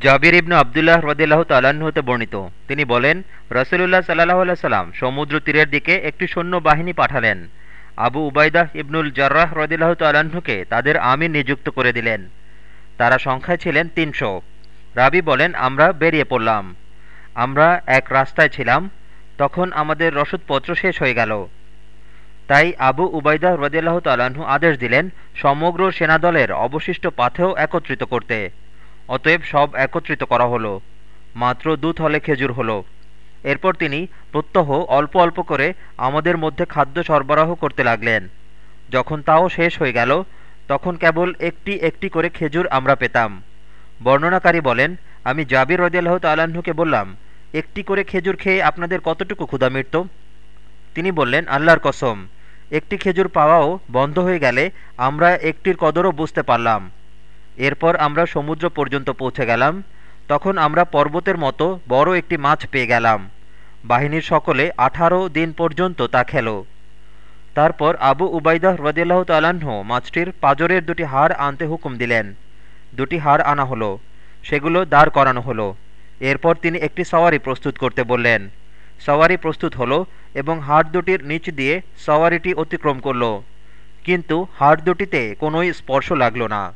জাবির ইবনু আবদুল্লাহ রদিল্লাহ তাল্লাহ্ন হতে বর্ণিত। তিনি বলেন, রসুলুল্লাহ সাল্লাহ সাল্লাম সমুদ্র তীরের দিকে একটি সৈন্য বাহিনী পাঠালেন। আবু উবাইদাহ ইবনুল জার্রাহ রদিল্লাহ তাল্লাহ্নকে তাদের আমির নিযুক্ত করে দিলেন। তারা সংখ্যায় ছিলেন তিনশো। রাবি বলেন, আমরা বেরিয়ে পড়লাম। আমরা এক রাস্তায় ছিলাম। তখন আমাদের রসদপত্র শেষ হয়ে গেল। তাই আবু উবাইদাহ রদিয়াল্লাহ তাল্লাহ্ন আদেশ দিলেন, সমগ্র সেনাদলের অবশিষ্ট পাথেও একত্রিত করতে। অতএব সব একত্রিত করা হলো। মাত্র দু থলে খেজুর হলো। এরপর তিনি প্রত্যহ অল্প অল্প করে আমাদের মধ্যে খাদ্য সরবরাহ করতে লাগলেন। যখন তাও শেষ হয়ে গেল, তখন কেবল একটি একটি করে খেজুর আমরা পেতাম। বর্ণনাকারী বলেন, আমি জাবির রদিয়াল্লাহ তাল্লাহ্নকে বললাম, একটি করে খেজুর খেয়ে আপনাদের কতটুকু ক্ষুধা মিটত? তিনি বললেন, আল্লাহর কসম, একটি খেজুর পাওয়াও বন্ধ হয়ে গেলে আমরা একটির কদরও বুঝতে পারলাম। এরপর আমরা সমুদ্র পর্যন্ত পৌঁছে গেলাম। তখন আমরা পর্বতের মতো বড় একটি মাছ পেয়ে গেলাম। বাহিনীর সকলে আঠারো দিন পর্যন্ত তা খেল। তারপর আবু উবাইদাহ রদিয়াল্লাহ তালাহ মাছটির পাজরের দুটি হাড় আনতে হুকুম দিলেন। দুটি হাড় আনা হলো, সেগুলো দাঁড় করানো হলো। এরপর তিনি একটি সওয়ারি প্রস্তুত করতে বললেন। সওয়ারি প্রস্তুত হলো এবং হাড় দুটির নিচ দিয়ে সওয়ারিটি অতিক্রম করল। কিন্তু হাড় দুটিতে কোনোই স্পর্শ লাগল না।